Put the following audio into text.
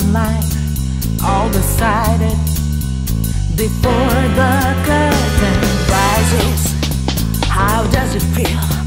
in life, all decided before the curtain rises. How does it feel?